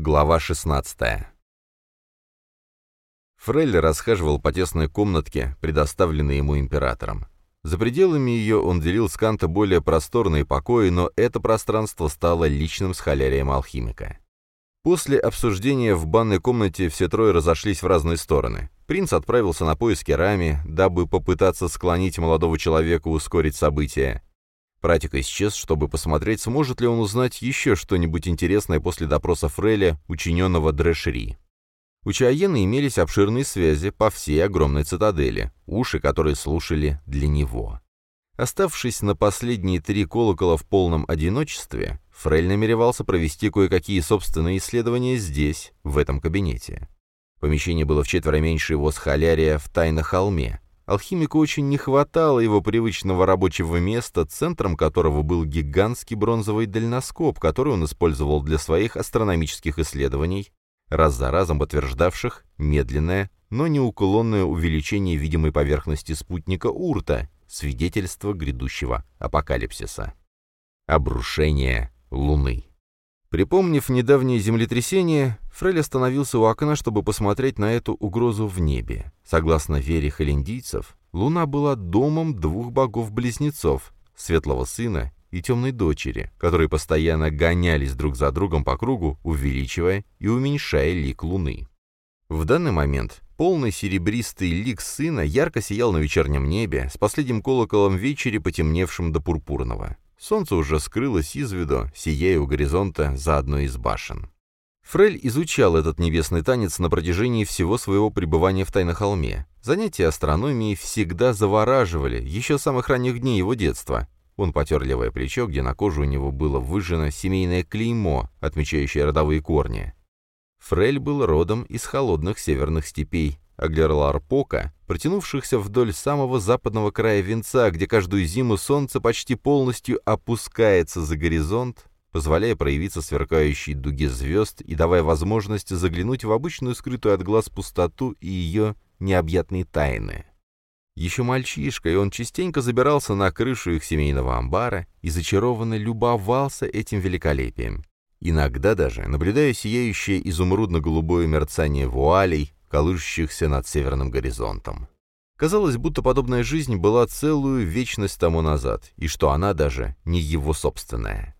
Глава 16 Фрель расхаживал по тесной комнатке, предоставленной ему императором. За пределами ее он делил с Канта более просторные покои, но это пространство стало личным схолярием алхимика. После обсуждения в банной комнате все трое разошлись в разные стороны. Принц отправился на поиски Рами, дабы попытаться склонить молодого человека ускорить события. Пратик исчез, чтобы посмотреть, сможет ли он узнать еще что-нибудь интересное после допроса Фреля, учиненного Дрэшери. У Чаена имелись обширные связи по всей огромной цитадели, уши, которые слушали для него. Оставшись на последние три колокола в полном одиночестве, Фрель намеревался провести кое-какие собственные исследования здесь, в этом кабинете. Помещение было в четверо меньше его схолярия в Тайнохолме, Алхимику очень не хватало его привычного рабочего места, центром которого был гигантский бронзовый дальноскоп, который он использовал для своих астрономических исследований, раз за разом подтверждавших медленное, но неуклонное увеличение видимой поверхности спутника Урта, свидетельство грядущего апокалипсиса. Обрушение Луны. Припомнив недавнее землетрясение, Фрель остановился у окна, чтобы посмотреть на эту угрозу в небе. Согласно вере холиндийцев, Луна была домом двух богов-близнецов, Светлого Сына и Темной Дочери, которые постоянно гонялись друг за другом по кругу, увеличивая и уменьшая лик Луны. В данный момент полный серебристый лик Сына ярко сиял на вечернем небе, с последним колоколом вечери, потемневшим до пурпурного. Солнце уже скрылось из виду, сияя у горизонта за одной из башен. Фрель изучал этот небесный танец на протяжении всего своего пребывания в Тайнохолме. Занятия астрономией всегда завораживали, еще с самых ранних дней его детства. Он потер левое плечо, где на коже у него было выжжено семейное клеймо, отмечающее родовые корни. Фрель был родом из холодных северных степей, Аглерларпока, протянувшихся вдоль самого западного края венца, где каждую зиму солнце почти полностью опускается за горизонт, позволяя проявиться сверкающей дуге звезд и давая возможность заглянуть в обычную скрытую от глаз пустоту и ее необъятные тайны. Еще мальчишкой он частенько забирался на крышу их семейного амбара и зачарованно любовался этим великолепием. Иногда даже, наблюдая сияющее изумрудно-голубое мерцание вуалей, колышущихся над северным горизонтом. Казалось, будто подобная жизнь была целую вечность тому назад, и что она даже не его собственная.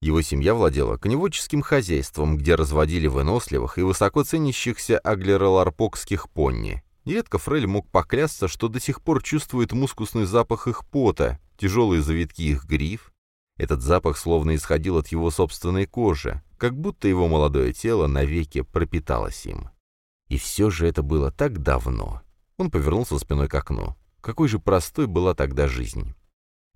Его семья владела коневодческим хозяйством, где разводили выносливых и высоко ценящихся аглероларпокских понни. Нередко Фрель мог поклясться, что до сих пор чувствует мускусный запах их пота, тяжелые завитки их гриф. Этот запах словно исходил от его собственной кожи, как будто его молодое тело навеки пропиталось им. И все же это было так давно. Он повернулся спиной к окну. Какой же простой была тогда жизнь.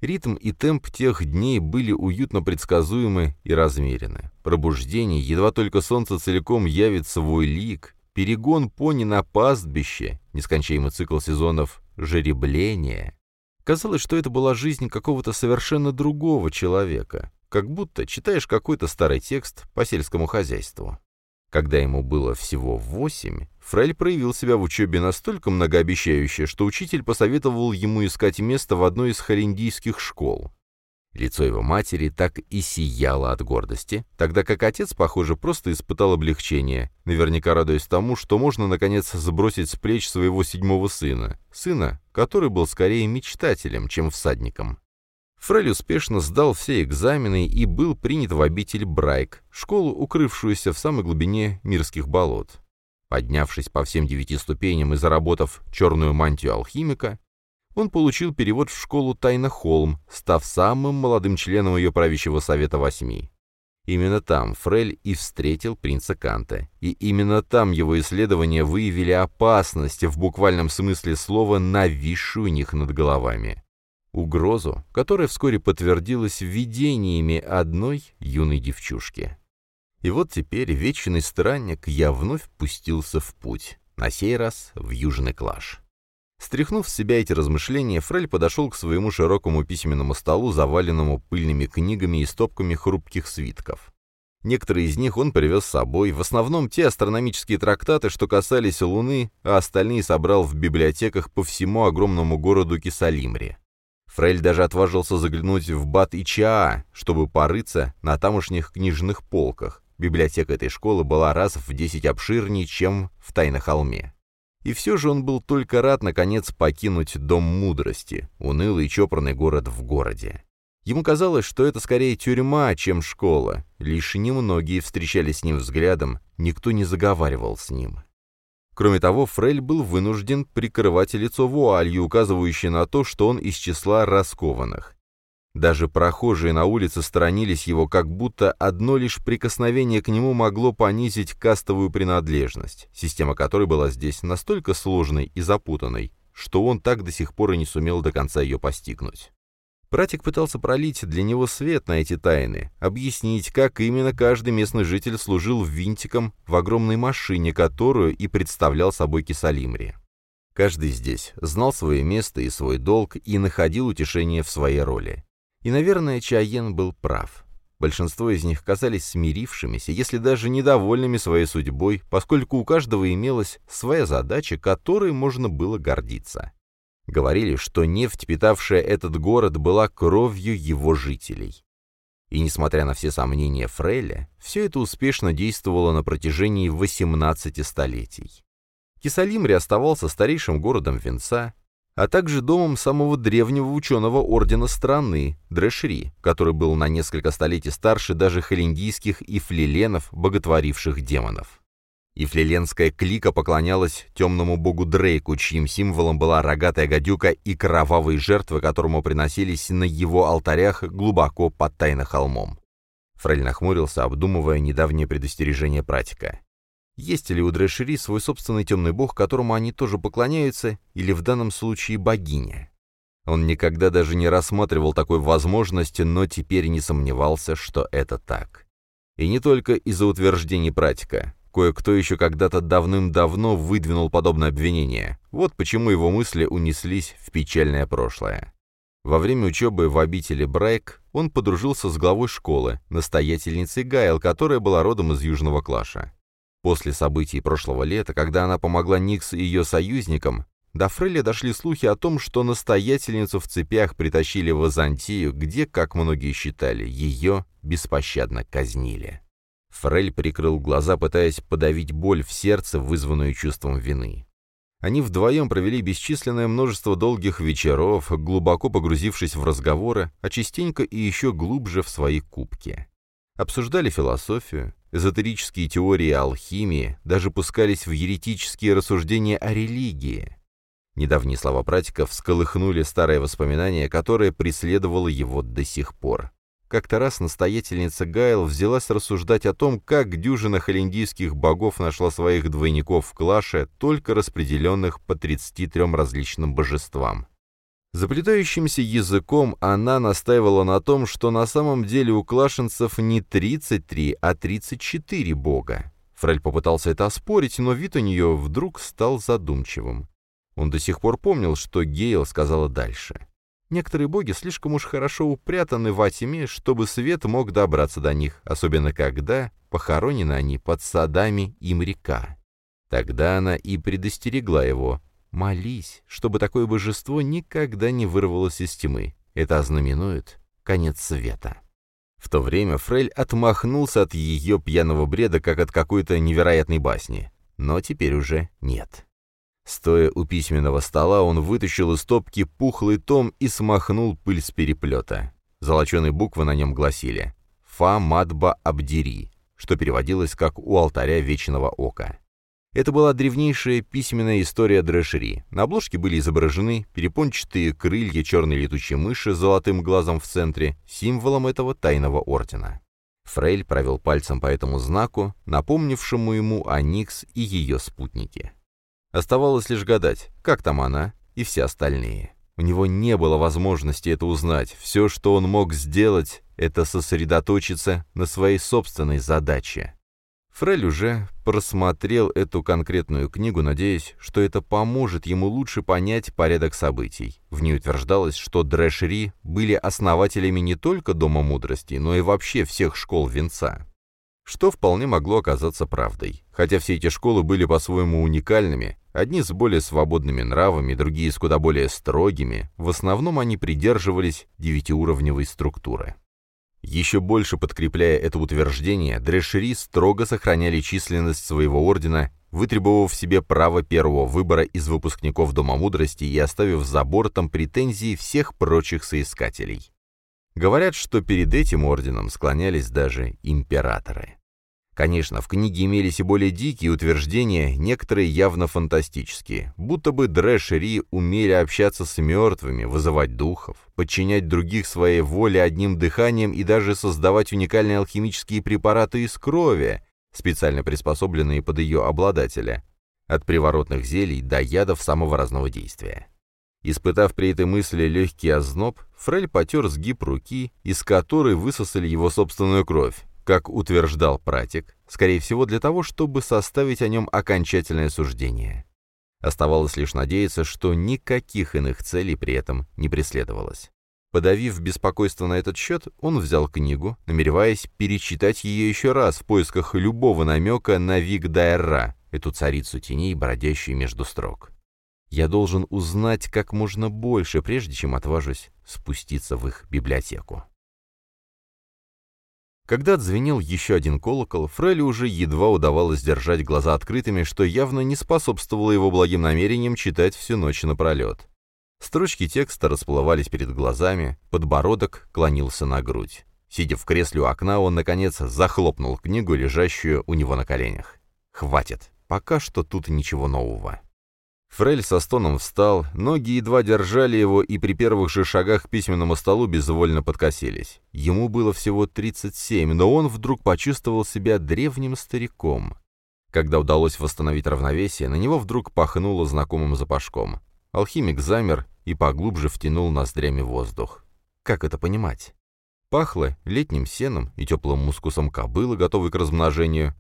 Ритм и темп тех дней были уютно предсказуемы и размерены. Пробуждение, едва только солнце целиком явит свой лик, перегон пони на пастбище, нескончаемый цикл сезонов жеребления. Казалось, что это была жизнь какого-то совершенно другого человека, как будто читаешь какой-то старый текст по сельскому хозяйству. Когда ему было всего восемь, Фрель проявил себя в учебе настолько многообещающе, что учитель посоветовал ему искать место в одной из холиндийских школ. Лицо его матери так и сияло от гордости, тогда как отец, похоже, просто испытал облегчение, наверняка радуясь тому, что можно, наконец, сбросить с плеч своего седьмого сына, сына, который был скорее мечтателем, чем всадником. Фрель успешно сдал все экзамены и был принят в обитель Брайк, школу, укрывшуюся в самой глубине мирских болот. Поднявшись по всем девяти ступеням и заработав черную мантию алхимика, он получил перевод в школу Тайна Холм, став самым молодым членом ее правящего совета восьми. Именно там Фрель и встретил принца Канта, и именно там его исследования выявили опасность в буквальном смысле слова, нависшую у них над головами угрозу, которая вскоре подтвердилась видениями одной юной девчушки. И вот теперь вечный странник я вновь пустился в путь, на сей раз в Южный Клаш. Стряхнув с себя эти размышления, Фрель подошел к своему широкому письменному столу, заваленному пыльными книгами и стопками хрупких свитков. Некоторые из них он привез с собой, в основном те астрономические трактаты, что касались Луны, а остальные собрал в библиотеках по всему огромному городу Кисалимре. Фрель даже отважился заглянуть в Бат и Чаа, чтобы порыться на тамошних книжных полках, Библиотека этой школы была раз в десять обширнее, чем в Тайнохолме. И все же он был только рад, наконец, покинуть Дом Мудрости, унылый и чопорный город в городе. Ему казалось, что это скорее тюрьма, чем школа. Лишь немногие встречались с ним взглядом, никто не заговаривал с ним. Кроме того, Фрель был вынужден прикрывать лицо вуалью, указывающей на то, что он из числа раскованных. Даже прохожие на улице сторонились его, как будто одно лишь прикосновение к нему могло понизить кастовую принадлежность, система которой была здесь настолько сложной и запутанной, что он так до сих пор и не сумел до конца ее постигнуть. Братик пытался пролить для него свет на эти тайны, объяснить, как именно каждый местный житель служил винтиком в огромной машине, которую и представлял собой Кисалимри. Каждый здесь знал свое место и свой долг и находил утешение в своей роли. И, наверное, Чаен был прав. Большинство из них казались смирившимися, если даже недовольными своей судьбой, поскольку у каждого имелась своя задача, которой можно было гордиться. Говорили, что нефть, питавшая этот город, была кровью его жителей. И несмотря на все сомнения Фреля, все это успешно действовало на протяжении 18 столетий. Кисалимри оставался старейшим городом Венца, а также домом самого древнего ученого ордена страны, Дрэшри, который был на несколько столетий старше даже холиндийских и флиленов, боготворивших демонов. И флиленская клика поклонялась темному богу Дрейку, чьим символом была рогатая гадюка и кровавые жертвы, которому приносились на его алтарях глубоко под тайно холмом. Фрель нахмурился, обдумывая недавнее предостережение пратика. Есть ли у Дрэшери свой собственный темный бог, которому они тоже поклоняются, или в данном случае богиня? Он никогда даже не рассматривал такой возможности, но теперь не сомневался, что это так. И не только из-за утверждений пратика. Кое-кто еще когда-то давным-давно выдвинул подобное обвинение. Вот почему его мысли унеслись в печальное прошлое. Во время учебы в обители Брайк он подружился с главой школы, настоятельницей Гайл, которая была родом из Южного Клаша. После событий прошлого лета, когда она помогла Никс и ее союзникам, до Фрелли дошли слухи о том, что настоятельницу в цепях притащили в Азантию, где, как многие считали, ее беспощадно казнили. Фрель прикрыл глаза, пытаясь подавить боль в сердце, вызванную чувством вины. Они вдвоем провели бесчисленное множество долгих вечеров, глубоко погрузившись в разговоры, а частенько и еще глубже в свои кубки. Обсуждали философию, эзотерические теории алхимии, даже пускались в еретические рассуждения о религии. Недавние слова пратика всколыхнули старое воспоминание, которое преследовало его до сих пор. Как-то раз настоятельница Гайл взялась рассуждать о том, как дюжина холиндийских богов нашла своих двойников в клаше, только распределенных по 33 различным божествам. Заплетающимся языком она настаивала на том, что на самом деле у клашенцев не 33, а 34 бога. Фрель попытался это оспорить, но вид у нее вдруг стал задумчивым. Он до сих пор помнил, что Гейл сказала дальше. Некоторые боги слишком уж хорошо упрятаны в Атиме, чтобы свет мог добраться до них, особенно когда похоронены они под садами им река. Тогда она и предостерегла его, Молись, чтобы такое божество никогда не вырвалось из тьмы. Это ознаменует конец света. В то время Фрель отмахнулся от ее пьяного бреда, как от какой-то невероятной басни. Но теперь уже нет. Стоя у письменного стола, он вытащил из стопки пухлый том и смахнул пыль с переплета. Золоченые буквы на нем гласили «Фа Мадба Абдири», что переводилось как «У алтаря Вечного Ока». Это была древнейшая письменная история Дрэшери. На обложке были изображены перепончатые крылья черной летучей мыши с золотым глазом в центре, символом этого тайного ордена. Фрель провел пальцем по этому знаку, напомнившему ему о Никс и ее спутнике. Оставалось лишь гадать, как там она и все остальные. У него не было возможности это узнать. Все, что он мог сделать, это сосредоточиться на своей собственной задаче. Фрель уже просмотрел эту конкретную книгу, надеясь, что это поможет ему лучше понять порядок событий. В ней утверждалось, что Дрэшери были основателями не только Дома Мудрости, но и вообще всех школ венца. Что вполне могло оказаться правдой. Хотя все эти школы были по-своему уникальными, одни с более свободными нравами, другие с куда более строгими, в основном они придерживались девятиуровневой структуры. Еще больше подкрепляя это утверждение, Дрэшери строго сохраняли численность своего ордена, вытребовав себе право первого выбора из выпускников Дома Мудрости и оставив за бортом претензии всех прочих соискателей. Говорят, что перед этим орденом склонялись даже императоры. Конечно, в книге имелись и более дикие утверждения, некоторые явно фантастические, будто бы Дрэшери умели общаться с мертвыми, вызывать духов, подчинять других своей воле одним дыханием и даже создавать уникальные алхимические препараты из крови, специально приспособленные под ее обладателя, от приворотных зелий до ядов самого разного действия. Испытав при этой мысли легкий озноб, Фрель потер сгиб руки, из которой высосали его собственную кровь, как утверждал пратик, скорее всего для того, чтобы составить о нем окончательное суждение. Оставалось лишь надеяться, что никаких иных целей при этом не преследовалось. Подавив беспокойство на этот счет, он взял книгу, намереваясь перечитать ее еще раз в поисках любого намека на Вик Дайра, эту царицу теней, бродящую между строк. Я должен узнать как можно больше, прежде чем отважусь спуститься в их библиотеку. Когда отзвенел еще один колокол, Фрелли уже едва удавалось держать глаза открытыми, что явно не способствовало его благим намерениям читать всю ночь напролет. Строчки текста расплывались перед глазами, подбородок клонился на грудь. Сидя в кресле у окна, он, наконец, захлопнул книгу, лежащую у него на коленях. «Хватит, пока что тут ничего нового». Фрель со стоном встал, ноги едва держали его и при первых же шагах к письменному столу безвольно подкосились. Ему было всего 37, но он вдруг почувствовал себя древним стариком. Когда удалось восстановить равновесие, на него вдруг пахнуло знакомым запашком. Алхимик замер и поглубже втянул ноздрями воздух. Как это понимать? Пахло летним сеном и теплым мускусом кобылы, готовой к размножению,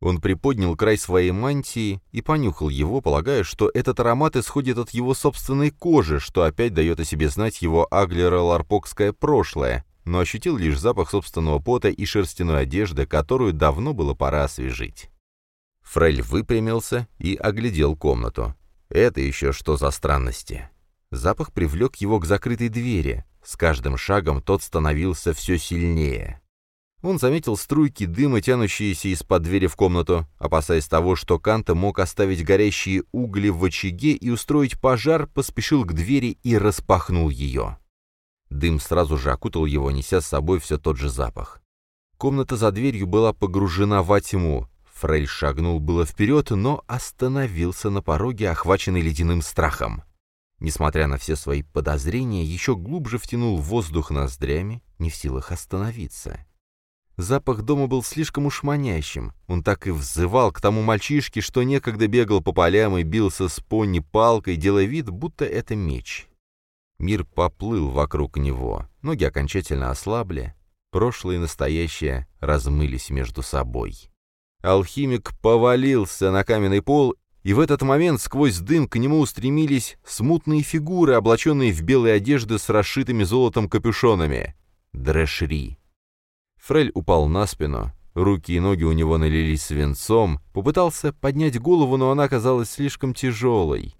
он приподнял край своей мантии и понюхал его, полагая, что этот аромат исходит от его собственной кожи, что опять дает о себе знать его аглеро-ларпокское прошлое, но ощутил лишь запах собственного пота и шерстяной одежды, которую давно было пора освежить. Фрель выпрямился и оглядел комнату. Это еще что за странности? Запах привлек его к закрытой двери. С каждым шагом тот становился все сильнее. Он заметил струйки дыма, тянущиеся из-под двери в комнату, опасаясь того, что Канта мог оставить горящие угли в очаге и устроить пожар, поспешил к двери и распахнул ее. Дым сразу же окутал его, неся с собой все тот же запах. Комната за дверью была погружена во тьму. Фрель шагнул было вперед, но остановился на пороге, охваченный ледяным страхом. Несмотря на все свои подозрения, еще глубже втянул воздух ноздрями, не в силах остановиться. Запах дома был слишком уж манящим. Он так и взывал к тому мальчишке, что некогда бегал по полям и бился с пони палкой, делая вид, будто это меч. Мир поплыл вокруг него, ноги окончательно ослабли, прошлое и настоящее размылись между собой. Алхимик повалился на каменный пол, и в этот момент сквозь дым к нему устремились смутные фигуры, облаченные в белые одежды с расшитыми золотом капюшонами. Дрэшри. Фрель упал на спину, руки и ноги у него налились свинцом, попытался поднять голову, но она оказалась слишком тяжелой.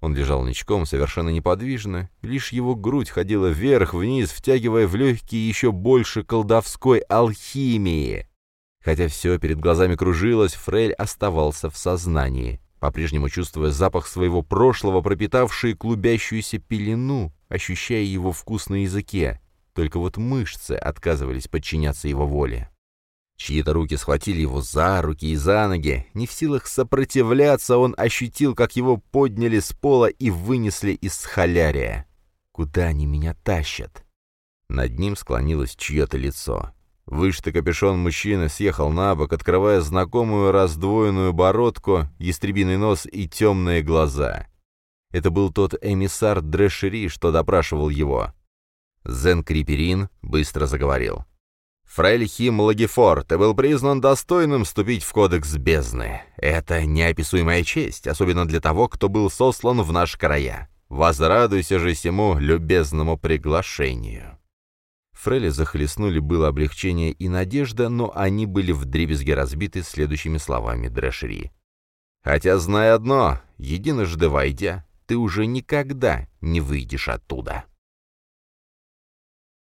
Он лежал ничком, совершенно неподвижно, лишь его грудь ходила вверх-вниз, втягивая в легкие еще больше колдовской алхимии. Хотя все перед глазами кружилось, Фрель оставался в сознании, по-прежнему чувствуя запах своего прошлого, пропитавший клубящуюся пелену, ощущая его вкус на языке. Только вот мышцы отказывались подчиняться его воле. Чьи-то руки схватили его за руки и за ноги. Не в силах сопротивляться, он ощутил, как его подняли с пола и вынесли из схолярия. «Куда они меня тащат?» Над ним склонилось чье-то лицо. Вышитый капюшон мужчины съехал на бок, открывая знакомую раздвоенную бородку, ястребиный нос и темные глаза. Это был тот эмиссар Дрэшери, что допрашивал его. Зен Криперин быстро заговорил. «Фрельхим Лагифор, ты был признан достойным вступить в кодекс бездны. Это неописуемая честь, особенно для того, кто был сослан в наши края. Возрадуйся же всему любезному приглашению». Фреля захлестнули было облегчение и надежда, но они были вдребезги разбиты следующими словами Дрэшери. «Хотя знай одно, единожды войдя, ты уже никогда не выйдешь оттуда».